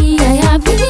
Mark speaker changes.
Speaker 1: novinha e a vida